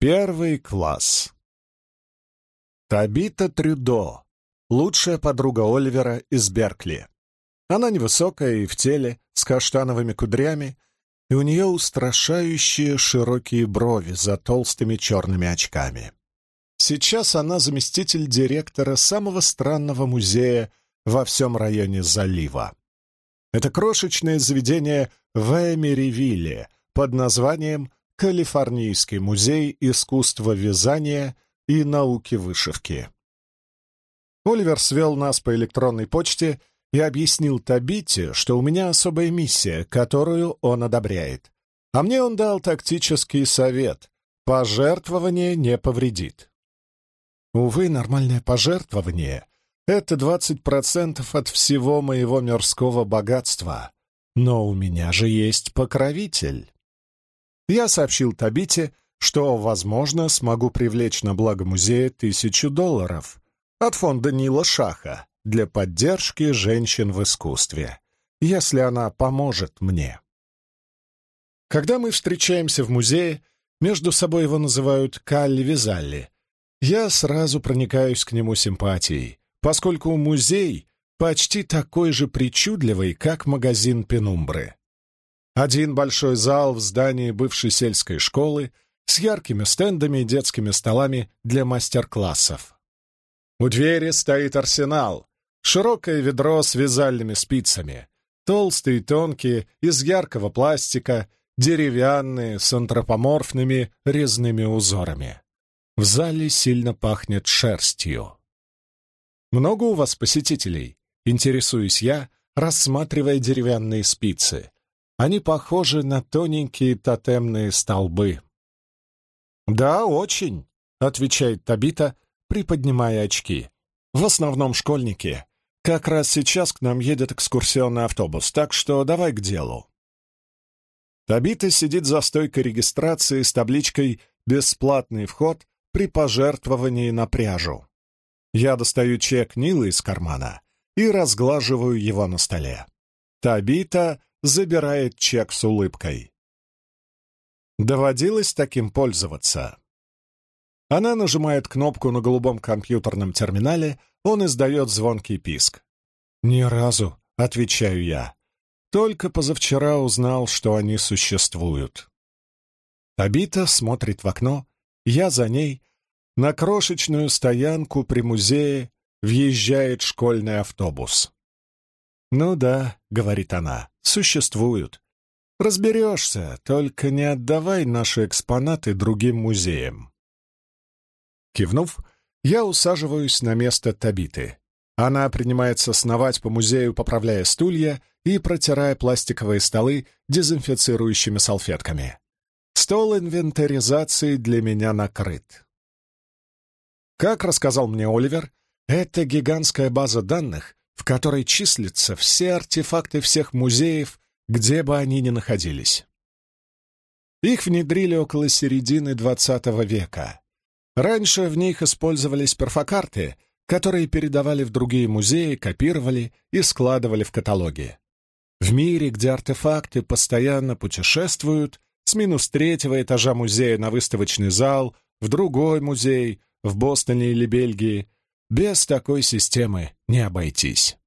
Первый класс. Табита Трюдо, лучшая подруга Оливера из Беркли. Она невысокая и в теле, с каштановыми кудрями, и у нее устрашающие широкие брови за толстыми черными очками. Сейчас она заместитель директора самого странного музея во всем районе залива. Это крошечное заведение в Эмеривилле под названием Калифорнийский музей искусства вязания и науки вышивки. Оливер свел нас по электронной почте и объяснил Табите, что у меня особая миссия, которую он одобряет. А мне он дал тактический совет — пожертвование не повредит. Увы, нормальное пожертвование — это 20% от всего моего мирского богатства. Но у меня же есть покровитель. Я сообщил Табите, что, возможно, смогу привлечь на благо музея тысячу долларов от фонда Нила Шаха для поддержки женщин в искусстве, если она поможет мне. Когда мы встречаемся в музее, между собой его называют Калли-Визалли, я сразу проникаюсь к нему симпатией, поскольку музей почти такой же причудливый, как магазин Пенумбры. Один большой зал в здании бывшей сельской школы с яркими стендами и детскими столами для мастер-классов. У двери стоит арсенал, Широкое ведро с вязальными спицами, толстые и тонкие, из яркого пластика, деревянные, с антропоморфными резными узорами. В зале сильно пахнет шерстью. «Много у вас посетителей?» — интересуюсь я, рассматривая деревянные спицы. Они похожи на тоненькие тотемные столбы. «Да, очень», — отвечает Табита, приподнимая очки. «В основном школьники. Как раз сейчас к нам едет экскурсионный автобус, так что давай к делу. Табита сидит за стойкой регистрации с табличкой «Бесплатный вход при пожертвовании на пряжу». Я достаю чек Нилы из кармана и разглаживаю его на столе. Табита забирает чек с улыбкой. Доводилось таким пользоваться. Она нажимает кнопку на голубом компьютерном терминале, он издает звонкий писк. «Ни разу», — отвечаю я. «Только позавчера узнал, что они существуют». Табита смотрит в окно, я за ней. На крошечную стоянку при музее въезжает школьный автобус. «Ну да», — говорит она, — «существуют. Разберешься, только не отдавай наши экспонаты другим музеям». Кивнув, я усаживаюсь на место Табиты. Она принимается сновать по музею, поправляя стулья и протирая пластиковые столы дезинфицирующими салфетками. Стол инвентаризации для меня накрыт. Как рассказал мне Оливер, это гигантская база данных, в которой числятся все артефакты всех музеев, где бы они ни находились. Их внедрили около середины XX века. Раньше в них использовались перфокарты, которые передавали в другие музеи, копировали и складывали в каталоги. В мире, где артефакты постоянно путешествуют, с минус третьего этажа музея на выставочный зал, в другой музей, в Бостоне или Бельгии, без такой системы не обойтись.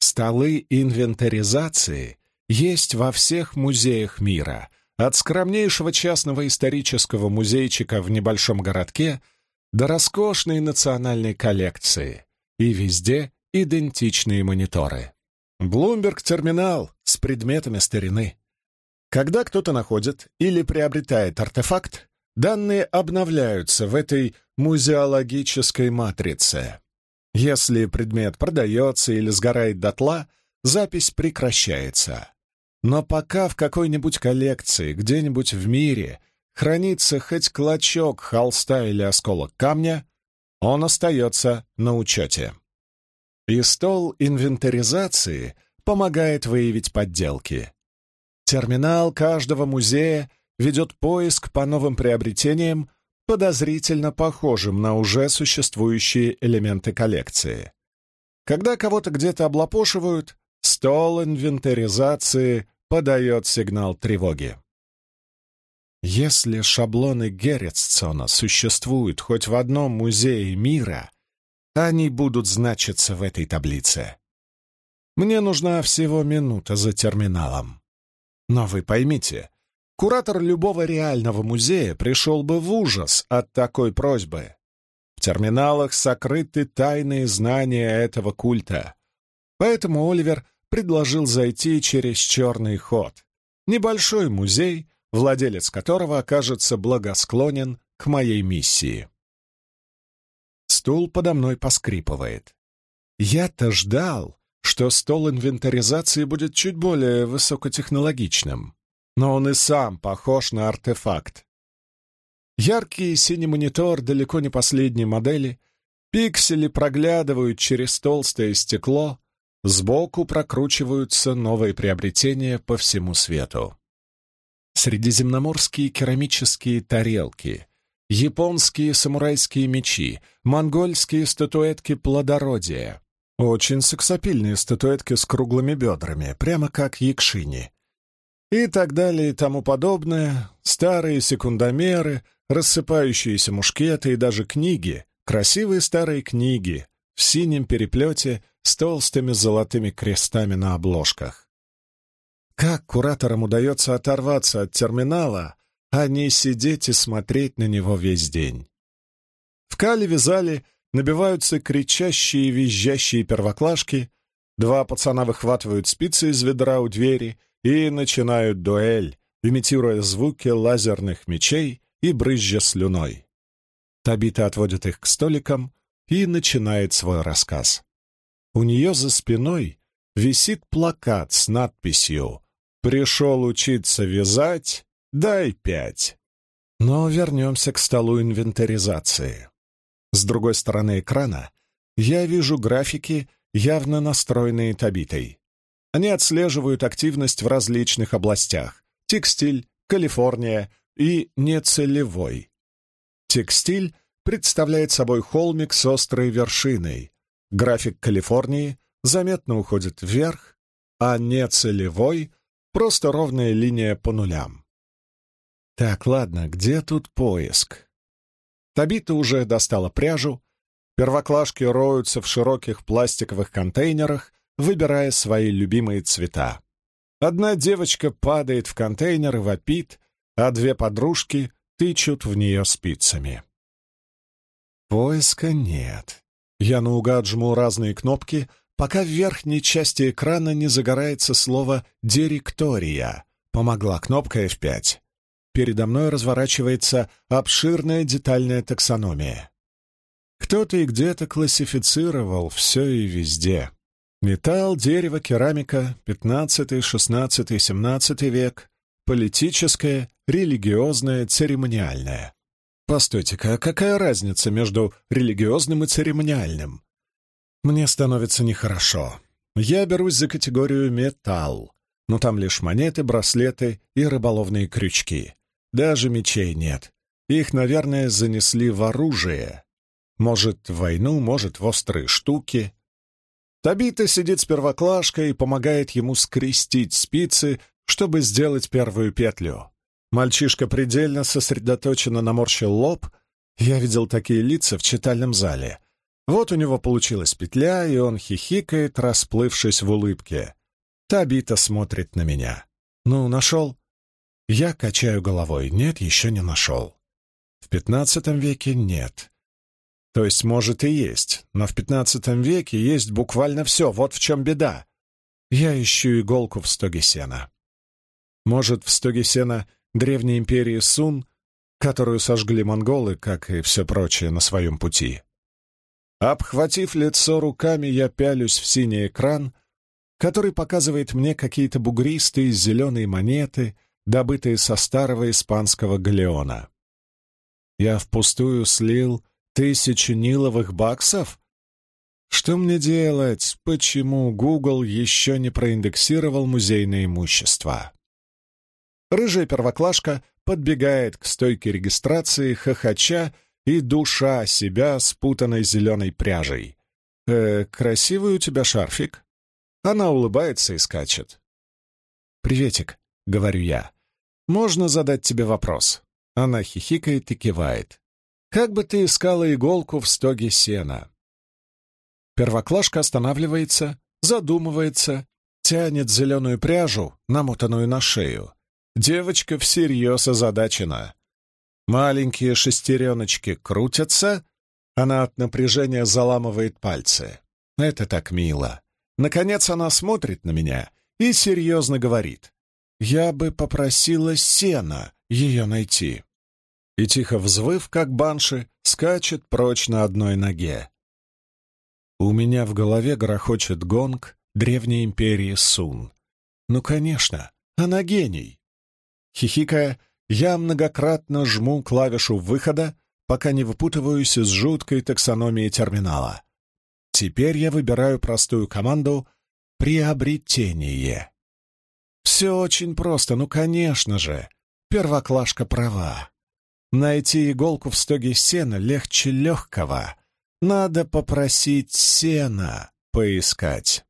Столы инвентаризации есть во всех музеях мира, от скромнейшего частного исторического музейчика в небольшом городке до роскошной национальной коллекции. И везде идентичные мониторы. Блумберг-терминал с предметами старины. Когда кто-то находит или приобретает артефакт, данные обновляются в этой музеологической матрице. Если предмет продается или сгорает дотла, запись прекращается. Но пока в какой-нибудь коллекции, где-нибудь в мире, хранится хоть клочок холста или осколок камня, он остается на учете. И стол инвентаризации помогает выявить подделки. Терминал каждого музея ведет поиск по новым приобретениям, подозрительно похожим на уже существующие элементы коллекции. Когда кого-то где-то облапошивают, Стол инвентаризации подает сигнал тревоги. Если шаблоны Герритсона существуют хоть в одном музее мира, они будут значиться в этой таблице. Мне нужна всего минута за терминалом. Но вы поймите, куратор любого реального музея пришел бы в ужас от такой просьбы. В терминалах сокрыты тайные знания этого культа. Поэтому Оливер предложил зайти через черный ход. Небольшой музей, владелец которого окажется благосклонен к моей миссии. Стул подо мной поскрипывает. Я-то ждал, что стол инвентаризации будет чуть более высокотехнологичным, но он и сам похож на артефакт. Яркий синий монитор далеко не последней модели, пиксели проглядывают через толстое стекло, сбоку прокручиваются новые приобретения по всему свету средиземноморские керамические тарелки, японские самурайские мечи, монгольские статуэтки плодородия. Очень сексапильные статуэтки с круглыми бедрами, прямо как якшини. И так далее и тому подобное, старые секундомеры, рассыпающиеся мушкеты и даже книги, красивые старые книги в синем переплете с толстыми золотыми крестами на обложках. Как кураторам удается оторваться от терминала, а не сидеть и смотреть на него весь день? В кале-вязале набиваются кричащие визжащие первоклашки, два пацана выхватывают спицы из ведра у двери и начинают дуэль, имитируя звуки лазерных мечей и брызжа слюной. Табита отводит их к столикам и начинает свой рассказ. У нее за спиной висит плакат с надписью Пришел учиться вязать? Дай пять. Но вернемся к столу инвентаризации. С другой стороны экрана я вижу графики, явно настроенные Табитой. Они отслеживают активность в различных областях — текстиль, Калифорния и нецелевой. Текстиль представляет собой холмик с острой вершиной. График Калифорнии заметно уходит вверх, а нецелевой Просто ровная линия по нулям. Так, ладно, где тут поиск? Табита уже достала пряжу. Первоклашки роются в широких пластиковых контейнерах, выбирая свои любимые цвета. Одна девочка падает в контейнер и вопит, а две подружки тычут в нее спицами. Поиска нет. Я наугад жму разные кнопки, пока в верхней части экрана не загорается слово «Директория». Помогла кнопка F5. Передо мной разворачивается обширная детальная таксономия. Кто-то и где-то классифицировал все и везде. Металл, дерево, керамика, 15, 16, 17 век, политическое, религиозное, церемониальное. Постойте-ка, а какая разница между религиозным и церемониальным? Мне становится нехорошо. Я берусь за категорию «металл», но там лишь монеты, браслеты и рыболовные крючки. Даже мечей нет. Их, наверное, занесли в оружие. Может, в войну, может, в острые штуки. Табита сидит с первоклашкой и помогает ему скрестить спицы, чтобы сделать первую петлю. Мальчишка предельно сосредоточенно наморщил лоб. Я видел такие лица в читальном зале — вот у него получилась петля, и он хихикает, расплывшись в улыбке. Табита смотрит на меня. «Ну, нашел?» Я качаю головой. «Нет, еще не нашел». В пятнадцатом веке нет. То есть, может, и есть, но в пятнадцатом веке есть буквально все, вот в чем беда. Я ищу иголку в стоге сена. Может, в стоге сена древней империи Сун, которую сожгли монголы, как и все прочее на своем пути. Обхватив лицо руками, я пялюсь в синий экран, который показывает мне какие-то бугристые зеленые монеты, добытые со старого испанского галеона. Я впустую слил тысячу ниловых баксов? Что мне делать? Почему Google еще не проиндексировал музейное имущество? Рыжая первоклашка подбегает к стойке регистрации, хохоча и душа себя спутанной зеленой пряжей. «Э, красивый у тебя шарфик?» Она улыбается и скачет. «Приветик», — говорю я. можно задать тебе вопрос?» Она хихикает и кивает. «Как бы ты искала иголку в стоге сена?» Первоклашка останавливается, задумывается, тянет зеленую пряжу, намотанную на шею. Девочка всерьез озадачена. Маленькие шестереночки крутятся, она от напряжения заламывает пальцы. Это так мило. Наконец она смотрит на меня и серьезно говорит. «Я бы попросила сена ее найти». И тихо взвыв, как банши, скачет прочь на одной ноге. У меня в голове грохочет гонг древней империи Сун. Ну, конечно, она гений. Хихикая, я многократно жму клавишу выхода, пока не выпутываюсь из жуткой таксономии терминала. Теперь я выбираю простую команду «Приобретение». Все очень просто, ну, конечно же. Первоклашка права. Найти иголку в стоге сена легче легкого. Надо попросить сена поискать.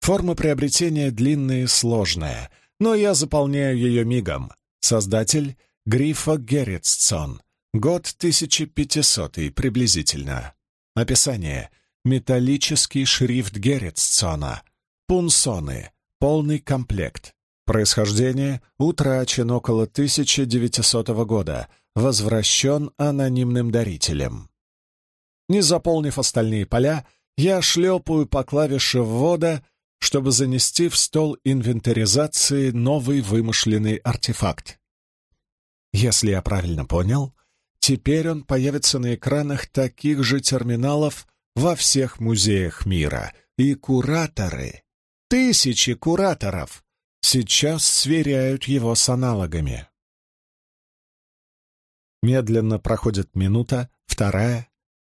Форма приобретения длинная и сложная, но я заполняю ее мигом. Создатель — Грифа Герритсон. Год 1500 приблизительно. Описание. Металлический шрифт Герритсона. Пунсоны. Полный комплект. Происхождение утрачен около 1900 года. Возвращен анонимным дарителем. Не заполнив остальные поля, я шлепаю по клавише ввода, чтобы занести в стол инвентаризации новый вымышленный артефакт. Если я правильно понял, Теперь он появится на экранах таких же терминалов во всех музеях мира. И кураторы, тысячи кураторов, сейчас сверяют его с аналогами. Медленно проходит минута, вторая.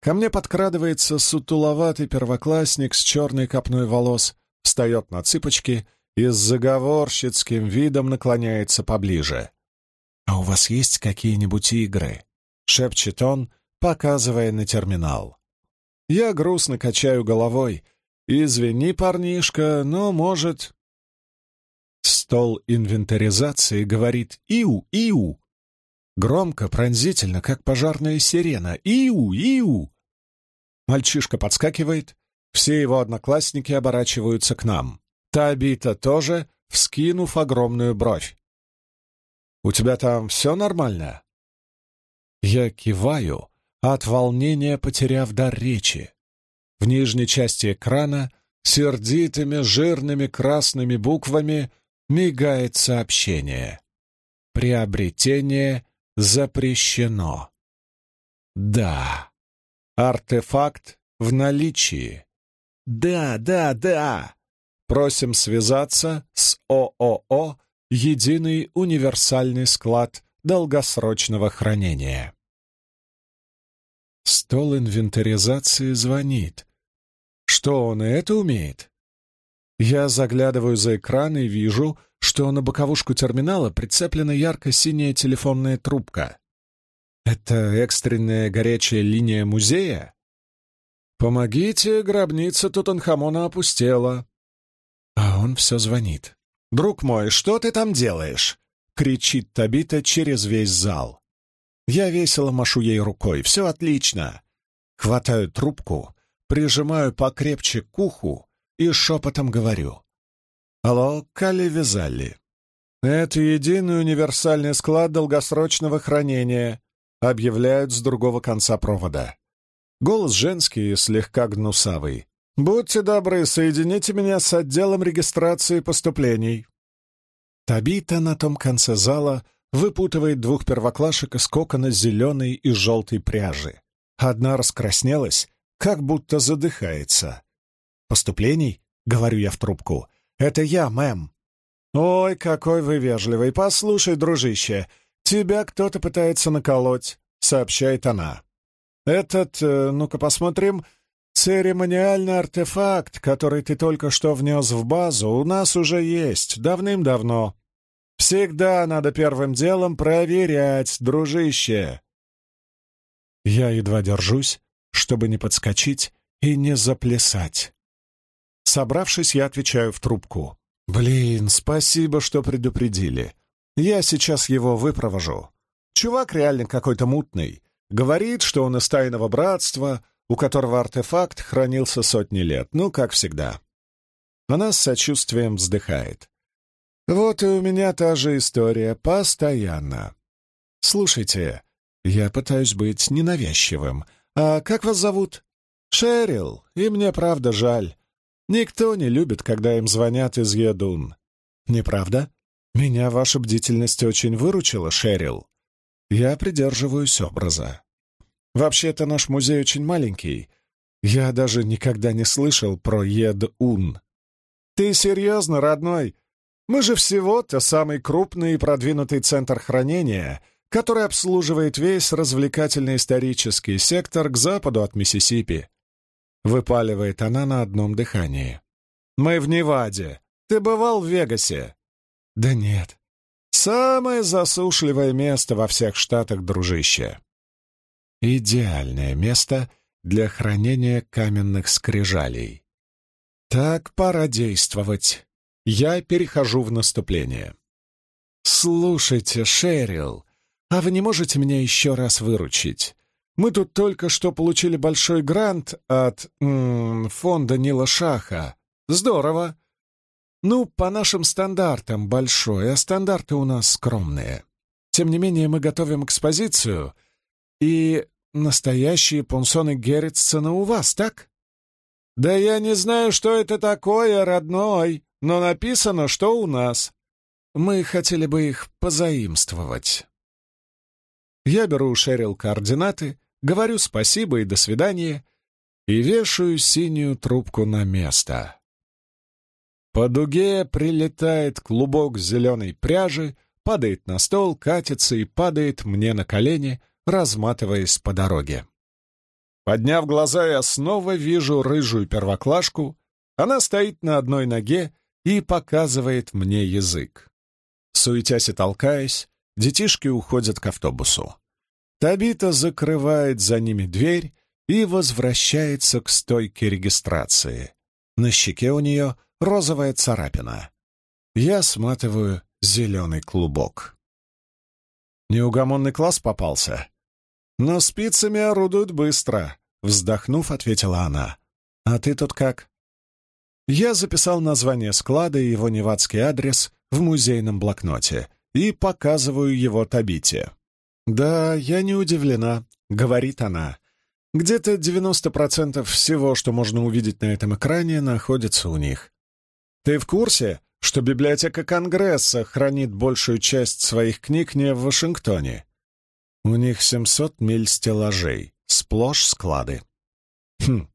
Ко мне подкрадывается сутуловатый первоклассник с черной копной волос, встает на цыпочки и с заговорщицким видом наклоняется поближе. «А у вас есть какие-нибудь игры?» — шепчет он, показывая на терминал. Я грустно качаю головой. «Извини, парнишка, но, может...» Стол инвентаризации говорит «Иу! Иу!» Громко, пронзительно, как пожарная сирена. «Иу! Иу!» Мальчишка подскакивает, все его одноклассники оборачиваются к нам. Табита тоже, вскинув огромную бровь. «У тебя там все нормально?» Я киваю, от волнения потеряв дар речи. В нижней части экрана сердитыми жирными красными буквами мигает сообщение. Приобретение запрещено. Да. Артефакт в наличии. Да, да, да. Просим связаться с ООО «Единый универсальный склад долгосрочного хранения». Стол инвентаризации звонит. Что он и это умеет? Я заглядываю за экран и вижу, что на боковушку терминала прицеплена ярко-синяя телефонная трубка. Это экстренная горячая линия музея? «Помогите, гробница Тутанхамона опустела». А он все звонит. «Друг мой, что ты там делаешь?» — кричит Табита через весь зал. Я весело машу ей рукой. Все отлично. Хватаю трубку, прижимаю покрепче к уху и шепотом говорю. «Алло, Калли Визалли. Это единый универсальный склад долгосрочного хранения», объявляют с другого конца провода. Голос женский и слегка гнусавый. «Будьте добры, соедините меня с отделом регистрации поступлений». Табита на том конце зала — выпутывает двух первоклашек из кокона зеленой и желтой пряжи. Одна раскраснелась, как будто задыхается. «Поступлений?» — говорю я в трубку. «Это я, мэм». «Ой, какой вы вежливый! Послушай, дружище, тебя кто-то пытается наколоть», — сообщает она. «Этот, э, ну-ка посмотрим, церемониальный артефакт, который ты только что внес в базу, у нас уже есть, давным-давно. Всегда надо первым делом проверять, дружище. Я едва держусь, чтобы не подскочить и не заплясать. Собравшись, я отвечаю в трубку. «Блин, спасибо, что предупредили. Я сейчас его выпровожу. Чувак реально какой-то мутный. Говорит, что он из тайного братства, у которого артефакт хранился сотни лет. Ну, как всегда». Она с сочувствием вздыхает. «Вот и у меня та же история, постоянно. Слушайте, я пытаюсь быть ненавязчивым. А как вас зовут?» «Шерил, и мне правда жаль. Никто не любит, когда им звонят из Едун. Неправда? Меня ваша бдительность очень выручила, Шерил. Я придерживаюсь образа. Вообще-то наш музей очень маленький. Я даже никогда не слышал про Едун. Ты серьезно, родной? Мы же всего-то самый крупный и продвинутый центр хранения, который обслуживает весь развлекательный исторический сектор к западу от Миссисипи. Выпаливает она на одном дыхании. «Мы в Неваде. Ты бывал в Вегасе?» «Да нет. Самое засушливое место во всех штатах, дружище». Идеальное место для хранения каменных скрижалей. Так, пора действовать. Я перехожу в наступление. «Слушайте, Шерил, а вы не можете меня еще раз выручить? Мы тут только что получили большой грант от м -м, фонда Нила Шаха. Здорово. Ну, по нашим стандартам большой, а стандарты у нас скромные. Тем не менее, мы готовим экспозицию, и настоящие пунсоны Герритсона у вас, так? Да я не знаю, что это такое, родной, но написано, что у нас. Мы хотели бы их позаимствовать. Я беру у Шерил координаты, говорю спасибо и до свидания и вешаю синюю трубку на место. По дуге прилетает клубок зеленой пряжи, падает на стол, катится и падает мне на колени, разматываясь по дороге. Подняв глаза, я снова вижу рыжую первоклашку. Она стоит на одной ноге и показывает мне язык. Суетясь и толкаясь, детишки уходят к автобусу. Табита закрывает за ними дверь и возвращается к стойке регистрации. На щеке у нее розовая царапина. Я сматываю зеленый клубок. Неугомонный класс попался. Но спицами орудуют быстро, вздохнув, ответила она. А ты тут как? Я записал название склада и его невадский адрес в музейном блокноте и показываю его Табите. «Да, я не удивлена», — говорит она. «Где-то 90% всего, что можно увидеть на этом экране, находится у них. Ты в курсе, что библиотека Конгресса хранит большую часть своих книг не в Вашингтоне? У них 700 миль стеллажей, сплошь склады. Хм,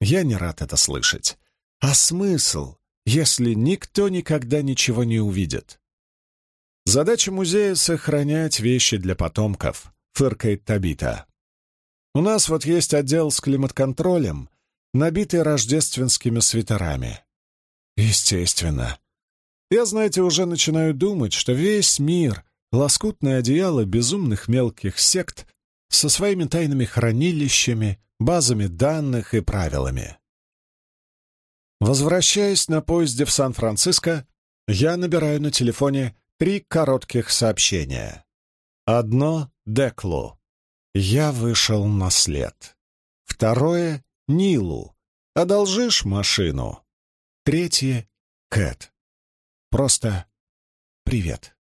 я не рад это слышать. А смысл, если никто никогда ничего не увидит? Задача музея — сохранять вещи для потомков, фыркает Табита. У нас вот есть отдел с климат-контролем, набитый рождественскими свитерами. Естественно. Я, знаете, уже начинаю думать, что весь мир — лоскутное одеяло безумных мелких сект со своими тайными хранилищами, базами данных и правилами. Возвращаясь на поезде в Сан-Франциско, я набираю на телефоне Три коротких сообщения. Одно — Деклу. Я вышел на след. Второе — Нилу. Одолжишь машину? Третье — Кэт. Просто привет.